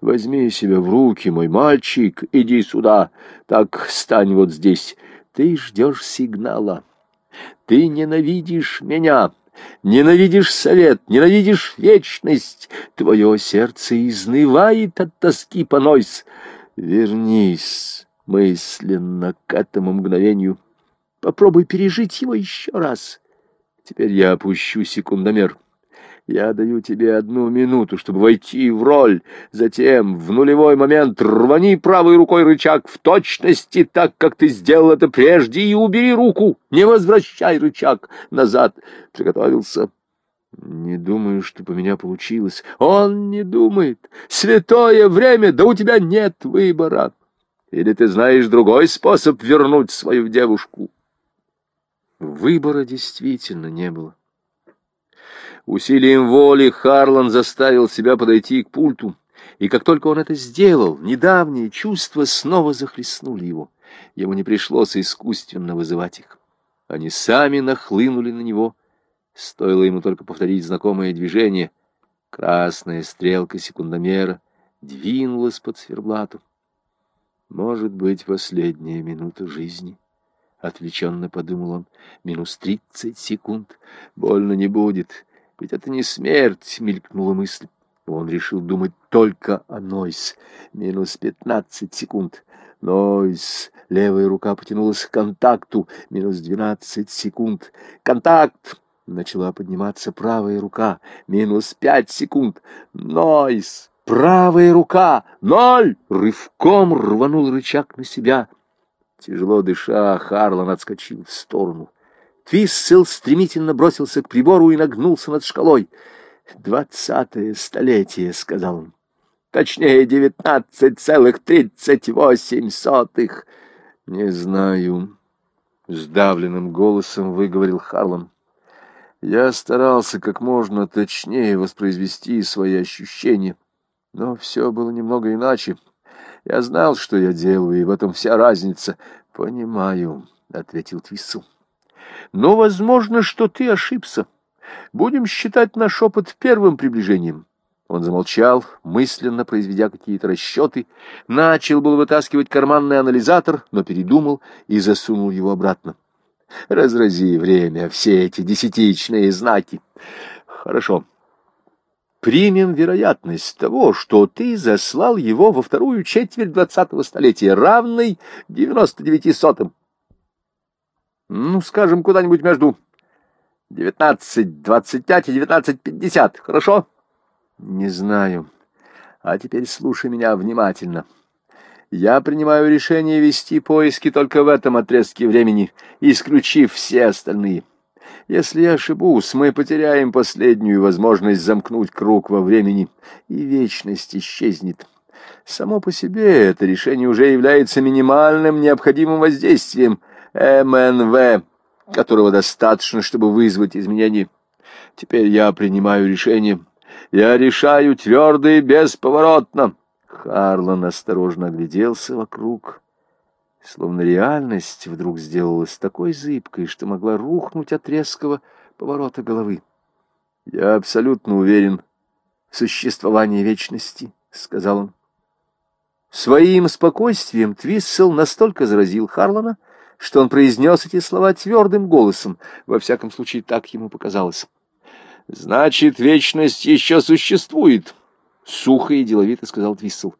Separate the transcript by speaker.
Speaker 1: Возьми себя в руки, мой мальчик, иди сюда. Так, стань вот здесь. Ты ждешь сигнала. Ты ненавидишь меня, ненавидишь совет, ненавидишь вечность. Твое сердце изнывает от тоски по Нойс. Вернись мысленно к этому мгновению. Попробуй пережить его еще раз. Теперь я опущу секундомер. Я даю тебе одну минуту, чтобы войти в роль. Затем, в нулевой момент, рвани правой рукой рычаг в точности так, как ты сделал это прежде, и убери руку. Не возвращай рычаг назад. Приготовился. Не думаю, чтобы у меня получилось. Он не думает. Святое время, да у тебя нет выбора. Или ты знаешь другой способ вернуть свою девушку? Выбора действительно не было. Усилием воли Харлан заставил себя подойти к пульту, и как только он это сделал, недавние чувства снова захлестнули его. Ему не пришлось искусственно вызывать их. Они сами нахлынули на него. Стоило ему только повторить знакомое движение. Красная стрелка секундомера двинулась под сверблату. Может быть, последняя минута жизни. Отвлеченно подумал он. Минус тридцать секунд. Больно не будет. Ведь это не смерть, мелькнула мысль. Он решил думать только о Нойс. Минус пятнадцать секунд. Нойс. Левая рука потянулась к контакту. Минус двенадцать секунд. Контакт. Начала подниматься правая рука. Минус пять секунд. Нойс. Правая рука. Ноль. Рывком рванул рычаг на себя. Тяжело дыша, Харлан отскочил в сторону. Твиссел стремительно бросился к прибору и нагнулся над шкалой. «Двадцатое столетие», — сказал он. «Точнее, девятнадцать целых тридцать восемь сотых». «Не знаю», — сдавленным голосом выговорил Харлан. «Я старался как можно точнее воспроизвести свои ощущения, но все было немного иначе. Я знал, что я делаю, и в этом вся разница». «Понимаю», — ответил Твиссел. Но возможно, что ты ошибся. Будем считать наш опыт первым приближением. Он замолчал, мысленно произведя какие-то расчеты, начал был вытаскивать карманный анализатор, но передумал и засунул его обратно. Разрази время, все эти десятичные знаки. Хорошо. Примем вероятность того, что ты заслал его во вторую четверть двадцатого столетия, равной девяносто девяти сотым. Ну, скажем, куда-нибудь между девятнадцать двадцать пять и девятнадцать пятьдесят, хорошо? Не знаю. А теперь слушай меня внимательно. Я принимаю решение вести поиски только в этом отрезке времени, исключив все остальные. Если я ошибусь, мы потеряем последнюю возможность замкнуть круг во времени, и вечность исчезнет. Само по себе это решение уже является минимальным необходимым воздействием, МНВ, которого достаточно, чтобы вызвать изменения. Теперь я принимаю решение. Я решаю твердо и бесповоротно. Харлан осторожно огляделся вокруг, словно реальность вдруг сделалась такой зыбкой, что могла рухнуть от резкого поворота головы. «Я абсолютно уверен в существовании вечности», — сказал он. Своим спокойствием Твиссел настолько заразил Харлана, что он произнес эти слова твердым голосом, во всяком случае так ему показалось. «Значит, вечность еще существует», — сухо и деловито сказал Твиссел.